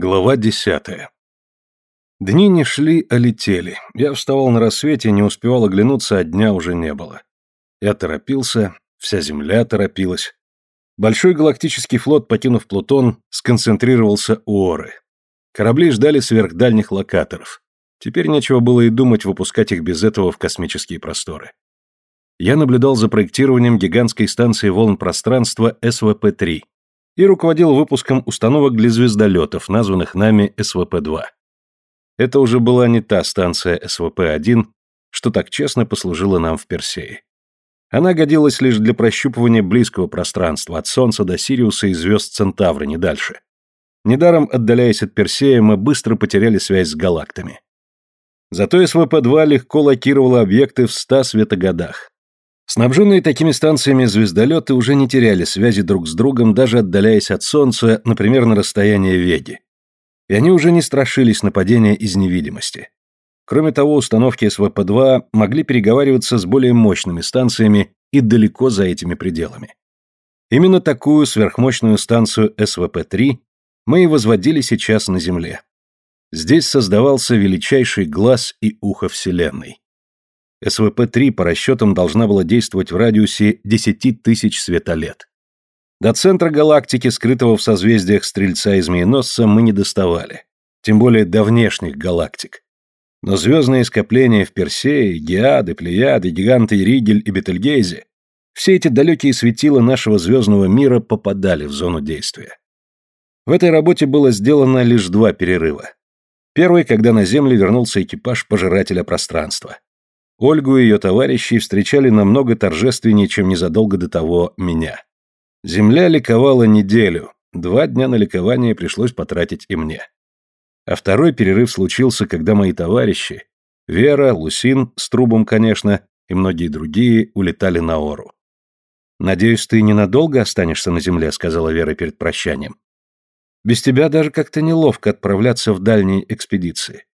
Глава десятая. Дни не шли, а летели. Я вставал на рассвете, не успевал оглянуться, а дня уже не было. Я торопился, вся Земля торопилась. Большой галактический флот, покинув Плутон, сконцентрировался у Оры. Корабли ждали сверхдальних локаторов. Теперь нечего было и думать выпускать их без этого в космические просторы. Я наблюдал за проектированием гигантской станции волн пространства СВП-3, и руководил выпуском установок для звездолетов, названных нами СВП-2. Это уже была не та станция СВП-1, что так честно послужила нам в Персее. Она годилась лишь для прощупывания близкого пространства, от Солнца до Сириуса и звезд Центавра, не дальше. Недаром, отдаляясь от Персея, мы быстро потеряли связь с галактами. Зато СВП-2 легко локировала объекты в 100 светогодах. Снабженные такими станциями звездолеты уже не теряли связи друг с другом, даже отдаляясь от Солнца, например, на расстояние Веги. И они уже не страшились нападения из невидимости. Кроме того, установки СВП-2 могли переговариваться с более мощными станциями и далеко за этими пределами. Именно такую сверхмощную станцию СВП-3 мы и возводили сейчас на Земле. Здесь создавался величайший глаз и ухо Вселенной. СВП-3 по расчетам должна была действовать в радиусе 10 тысяч светолет. До центра галактики, скрытого в созвездиях Стрельца и Змееносца, мы не доставали. Тем более до внешних галактик. Но звездные скопления в Персее, Геады, Плеяды, Гиганты Ригель и Бетельгейзе все эти далекие светила нашего звездного мира попадали в зону действия. В этой работе было сделано лишь два перерыва. Первый, когда на Землю вернулся экипаж Пожирателя пространства. Ольгу и ее товарищей встречали намного торжественнее, чем незадолго до того меня. Земля ликовала неделю, два дня на ликование пришлось потратить и мне. А второй перерыв случился, когда мои товарищи, Вера, Лусин, с трубом, конечно, и многие другие, улетали на Ору. «Надеюсь, ты ненадолго останешься на земле», — сказала Вера перед прощанием. «Без тебя даже как-то неловко отправляться в дальние экспедиции.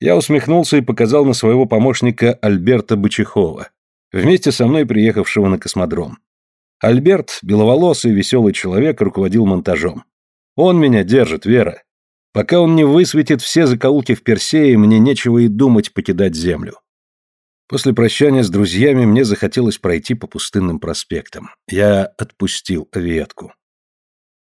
Я усмехнулся и показал на своего помощника Альберта Бычехова, вместе со мной приехавшего на космодром. Альберт, беловолосый, веселый человек, руководил монтажом. Он меня держит, Вера. Пока он не высветит все закоулки в Персее, мне нечего и думать покидать Землю. После прощания с друзьями мне захотелось пройти по пустынным проспектам. Я отпустил авиетку.